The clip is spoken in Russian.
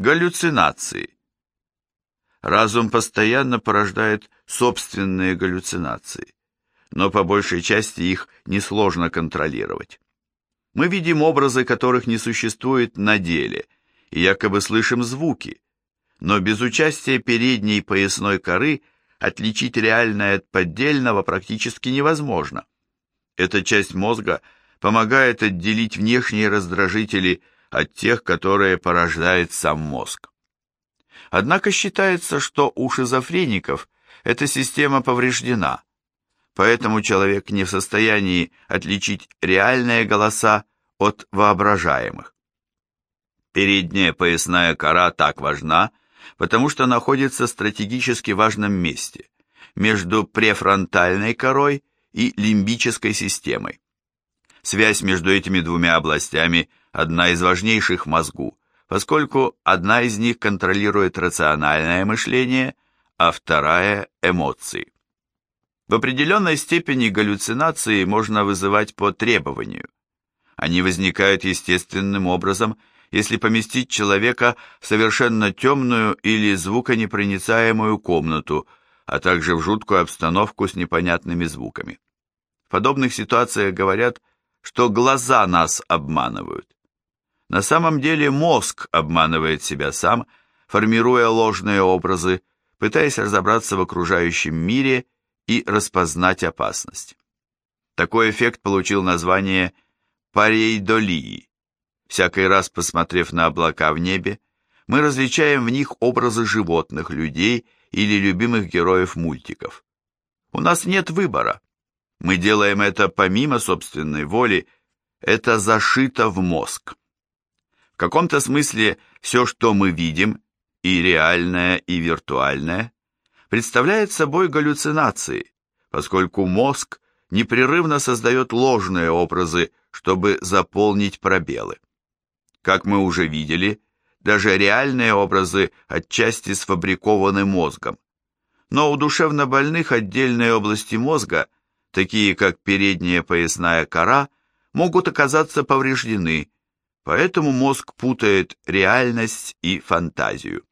Галлюцинации. Разум постоянно порождает собственные галлюцинации, но по большей части их несложно контролировать. Мы видим образы, которых не существует на деле, и якобы слышим звуки, но без участия передней поясной коры отличить реальное от поддельного практически невозможно. Эта часть мозга помогает отделить внешние раздражители от тех, которые порождает сам мозг. Однако считается, что у шизофреников эта система повреждена, поэтому человек не в состоянии отличить реальные голоса от воображаемых. Передняя поясная кора так важна, потому что находится в стратегически важном месте, между префронтальной корой и лимбической системой. Связь между этими двумя областями одна из важнейших мозгу, поскольку одна из них контролирует рациональное мышление, а вторая – эмоции. В определенной степени галлюцинации можно вызывать по требованию. Они возникают естественным образом, если поместить человека в совершенно темную или звуконепроницаемую комнату, а также в жуткую обстановку с непонятными звуками. В подобных ситуациях говорят, что глаза нас обманывают. На самом деле мозг обманывает себя сам, формируя ложные образы, пытаясь разобраться в окружающем мире и распознать опасность. Такой эффект получил название парейдолии. Всякий раз посмотрев на облака в небе, мы различаем в них образы животных, людей или любимых героев мультиков. У нас нет выбора. Мы делаем это помимо собственной воли, это зашито в мозг. Каком-то смысле все, что мы видим, и реальное, и виртуальное, представляет собой галлюцинации, поскольку мозг непрерывно создает ложные образы, чтобы заполнить пробелы. Как мы уже видели, даже реальные образы отчасти сфабрикованы мозгом. Но у душевнобольных отдельные области мозга, такие как передняя поясная кора, могут оказаться повреждены, Поэтому мозг путает реальность и фантазию.